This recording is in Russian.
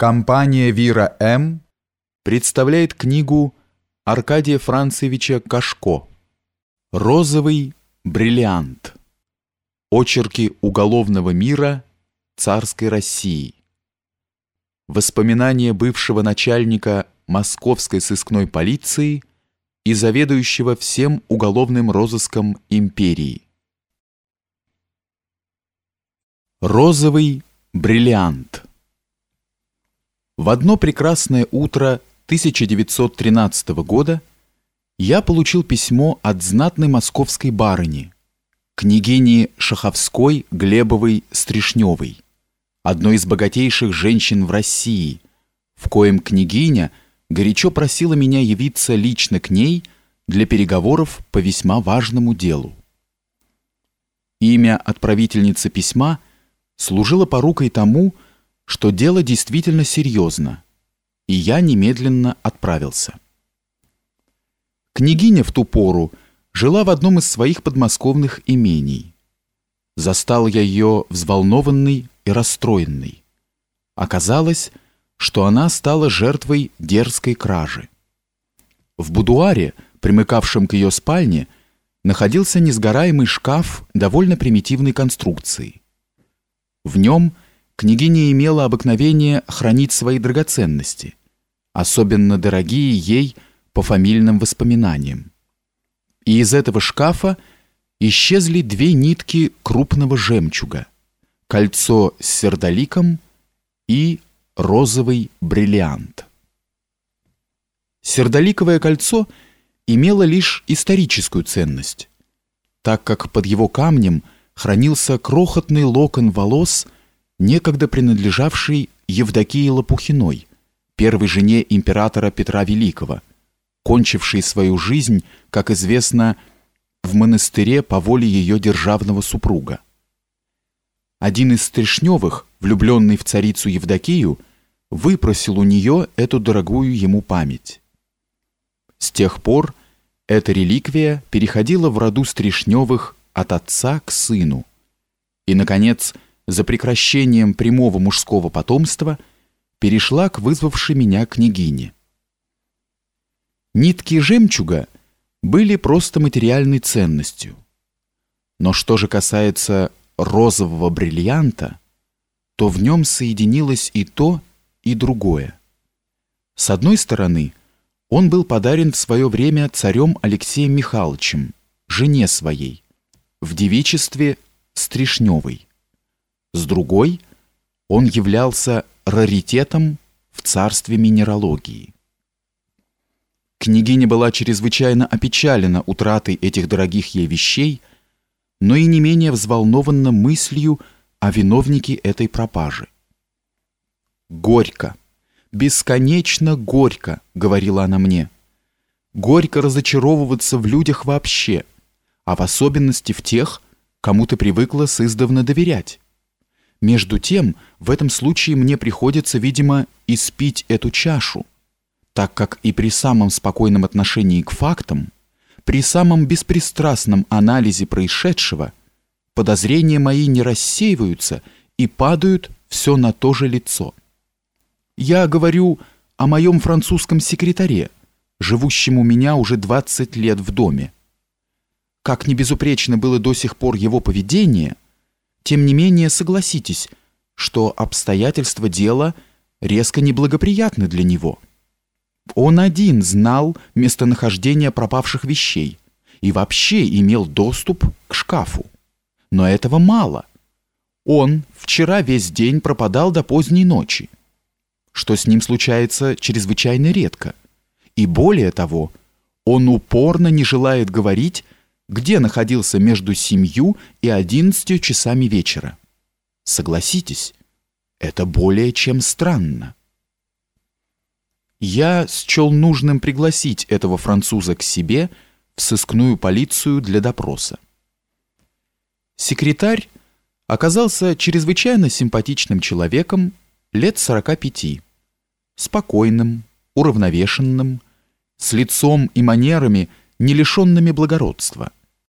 Компания «Вира М.» представляет книгу Аркадия Францевича Кашко «Розовый бриллиант. Очерки уголовного мира царской России». Воспоминания бывшего начальника московской сыскной полиции и заведующего всем уголовным розыском империи. Розовый бриллиант. В одно прекрасное утро 1913 года я получил письмо от знатной московской барыни, княгини Шаховской Глебовой Стришневой, одной из богатейших женщин в России, в коем княгиня горячо просила меня явиться лично к ней для переговоров по весьма важному делу. Имя отправительницы письма служило порукой тому, что что дело действительно серьезно, и я немедленно отправился. Княгиня в ту пору жила в одном из своих подмосковных имений. Застал я ее взволнованной и расстроенной. Оказалось, что она стала жертвой дерзкой кражи. В будуаре, примыкавшем к ее спальне, находился несгораемый шкаф довольно примитивной конструкции. В нем – княгиня имела обыкновение хранить свои драгоценности, особенно дорогие ей по фамильным воспоминаниям. И из этого шкафа исчезли две нитки крупного жемчуга, кольцо с сердоликом и розовый бриллиант. Сердоликовое кольцо имело лишь историческую ценность, так как под его камнем хранился крохотный локон волос – некогда принадлежавший Евдокии Лопухиной, первой жене императора Петра Великого, кончившей свою жизнь, как известно, в монастыре по воле ее державного супруга. Один из Стришневых, влюбленный в царицу Евдокию, выпросил у нее эту дорогую ему память. С тех пор эта реликвия переходила в роду Стришневых от отца к сыну. И, наконец, за прекращением прямого мужского потомства перешла к вызвавшей меня княгине. Нитки жемчуга были просто материальной ценностью. Но что же касается розового бриллианта, то в нем соединилось и то, и другое. С одной стороны, он был подарен в свое время царем Алексеем Михайловичем, жене своей, в девичестве Стришневой. С другой, он являлся раритетом в царстве минералогии. Княгиня была чрезвычайно опечалена утратой этих дорогих ей вещей, но и не менее взволнована мыслью о виновнике этой пропажи. «Горько, бесконечно горько», — говорила она мне. «Горько разочаровываться в людях вообще, а в особенности в тех, кому ты привыкла сыздавна доверять». Между тем, в этом случае мне приходится, видимо, испить эту чашу, так как и при самом спокойном отношении к фактам, при самом беспристрастном анализе происшедшего, подозрения мои не рассеиваются и падают все на то же лицо. Я говорю о моем французском секретаре, живущем у меня уже 20 лет в доме. Как не безупречно было до сих пор его поведение – тем не менее, согласитесь, что обстоятельства дела резко неблагоприятны для него. Он один знал местонахождение пропавших вещей и вообще имел доступ к шкафу. Но этого мало. Он вчера весь день пропадал до поздней ночи, что с ним случается чрезвычайно редко. И более того, он упорно не желает говорить, где находился между семью и одиннадцатью часами вечера. Согласитесь, это более чем странно. Я счел нужным пригласить этого француза к себе в сыскную полицию для допроса. Секретарь оказался чрезвычайно симпатичным человеком лет 45, спокойным, уравновешенным, с лицом и манерами, не лишенными благородства –